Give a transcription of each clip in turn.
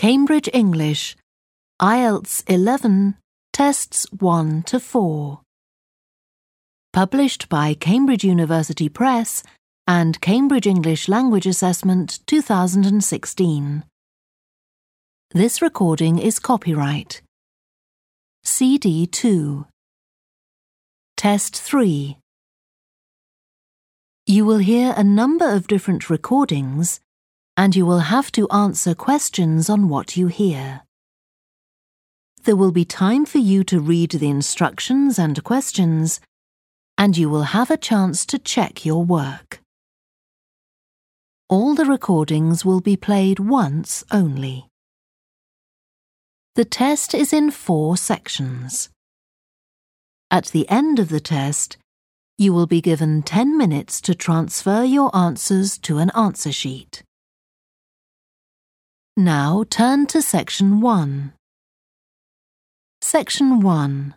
Cambridge English, IELTS 11, Tests 1 to 4. Published by Cambridge University Press and Cambridge English Language Assessment 2016. This recording is copyright. CD 2. Test 3. You will hear a number of different recordings and you will have to answer questions on what you hear. There will be time for you to read the instructions and questions, and you will have a chance to check your work. All the recordings will be played once only. The test is in four sections. At the end of the test, you will be given 10 minutes to transfer your answers to an answer sheet. Now turn to section 1. Section 1.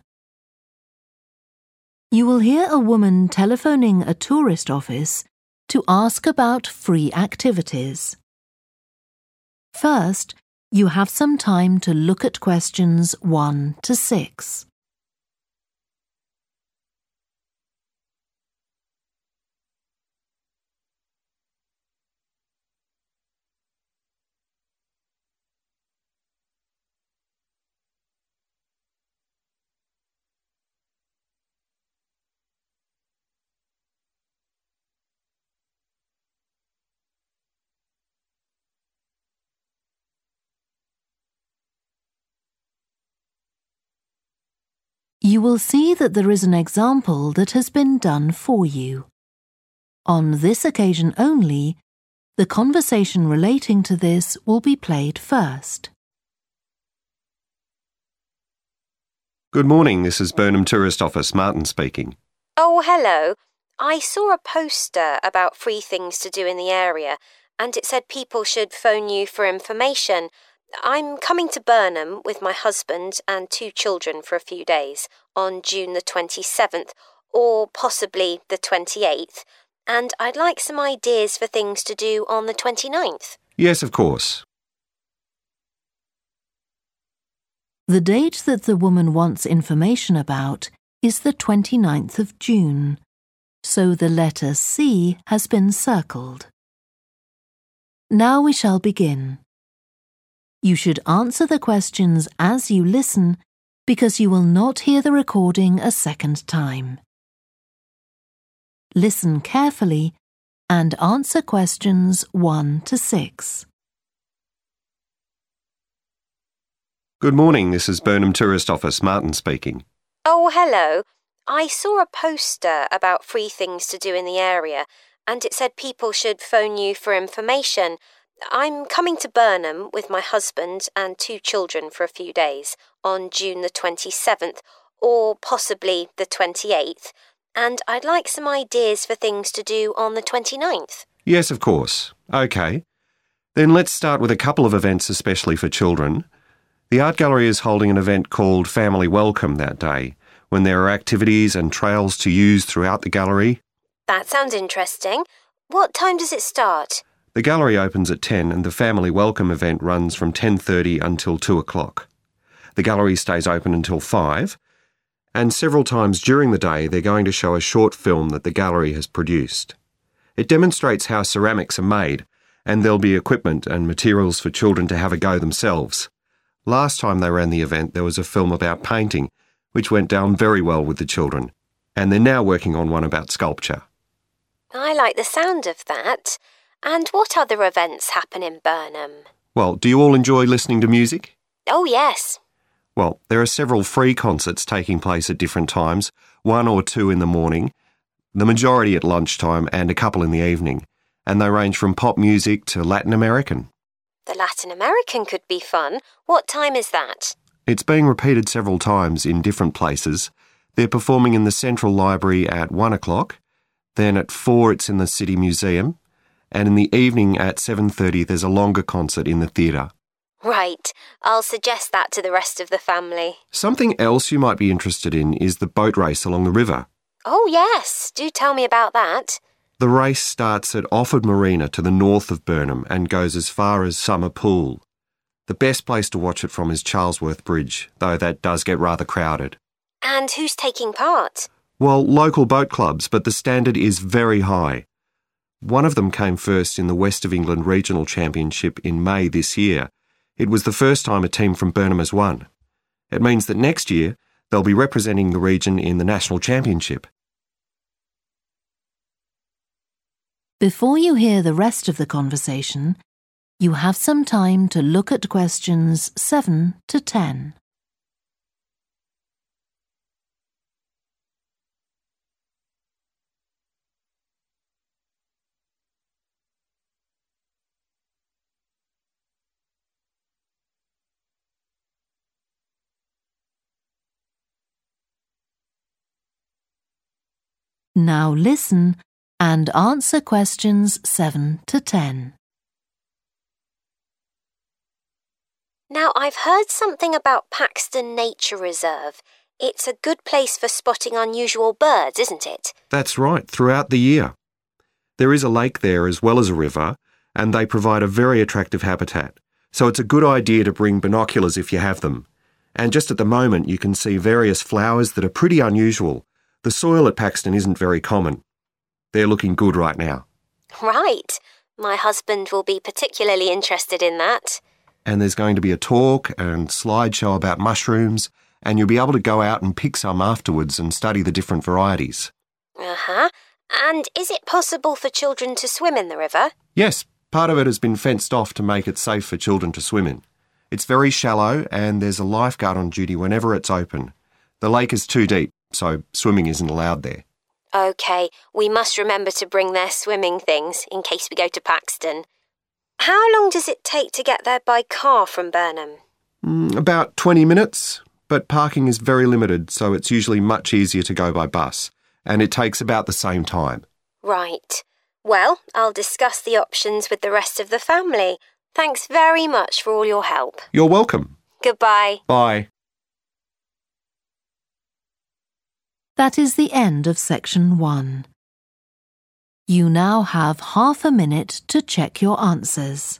You will hear a woman telephoning a tourist office to ask about free activities. First, you have some time to look at questions 1 to 6. You will see that there is an example that has been done for you. On this occasion only, the conversation relating to this will be played first. Good morning, this is Burnham Tourist Office, Martin speaking. Oh, hello. I saw a poster about free things to do in the area, and it said people should phone you for information. I'm coming to Burnham with my husband and two children for a few days on June the 27th or possibly the 28th, and I'd like some ideas for things to do on the 29th. Yes, of course. The date that the woman wants information about is the 29th of June, so the letter C has been circled. Now we shall begin. You should answer the questions as you listen because you will not hear the recording a second time. Listen carefully and answer questions 1 to 6. Good morning, this is Burnham Tourist Office, Martin speaking. Oh, hello. I saw a poster about free things to do in the area, and it said people should phone you for information. I'm coming to Burnham with my husband and two children for a few days on June the 27th or possibly the 28th, and I'd like some ideas for things to do on the 29th. Yes, of course. OK. Then let's start with a couple of events especially for children. The Art Gallery is holding an event called Family Welcome that day, when there are activities and trails to use throughout the gallery. That sounds interesting. What time does it start? The gallery opens at 10 and the family welcome event runs from 10:30 until 2 o'clock. The gallery stays open until 5, and several times during the day they're going to show a short film that the gallery has produced. It demonstrates how ceramics are made, and there'll be equipment and materials for children to have a go themselves. Last time they ran the event, there was a film about painting, which went down very well with the children, and they're now working on one about sculpture. I like the sound of that. And what other events happen in Burnham? Well, do you all enjoy listening to music? Oh, yes. Well, there are several free concerts taking place at different times, one or two in the morning, the majority at lunchtime, and a couple in the evening. And they range from pop music to Latin American. The Latin American could be fun. What time is that? It's being repeated several times in different places. They're performing in the Central Library at one o'clock. Then at four, it's in the City Museum and in the evening at 7:30 there's a longer concert in the theatre. Right. I'll suggest that to the rest of the family. Something else you might be interested in is the boat race along the river. Oh, yes. Do tell me about that. The race starts at Offord Marina to the north of Burnham and goes as far as Summer Pool. The best place to watch it from is Charlesworth Bridge, though that does get rather crowded. And who's taking part? Well, local boat clubs, but the standard is very high. One of them came first in the West of England Regional Championship in May this year. It was the first time a team from Burnham has won. It means that next year they'll be representing the region in the National Championship. Before you hear the rest of the conversation, you have some time to look at questions 7 to 10. Now listen and answer questions 7 to 10. Now, I've heard something about Paxton Nature Reserve. It's a good place for spotting unusual birds, isn't it? That's right, throughout the year. There is a lake there as well as a river, and they provide a very attractive habitat. So it's a good idea to bring binoculars if you have them. And just at the moment, you can see various flowers that are pretty unusual. The soil at Paxton isn't very common. They're looking good right now. Right. My husband will be particularly interested in that. And there's going to be a talk and slideshow about mushrooms, and you'll be able to go out and pick some afterwards and study the different varieties. Uh huh. And is it possible for children to swim in the river? Yes, part of it has been fenced off to make it safe for children to swim in. It's very shallow, and there's a lifeguard on duty whenever it's open. The lake is too deep, so swimming isn't allowed there. OK, we must remember to bring their swimming things in case we go to Paxton. How long does it take to get there by car from Burnham? Mm, about 20 minutes, but parking is very limited, so it's usually much easier to go by bus, and it takes about the same time. Right. Well, I'll discuss the options with the rest of the family. Thanks very much for all your help. You're welcome. Goodbye. Bye. That is the end of section 1. You now have half a minute to check your answers.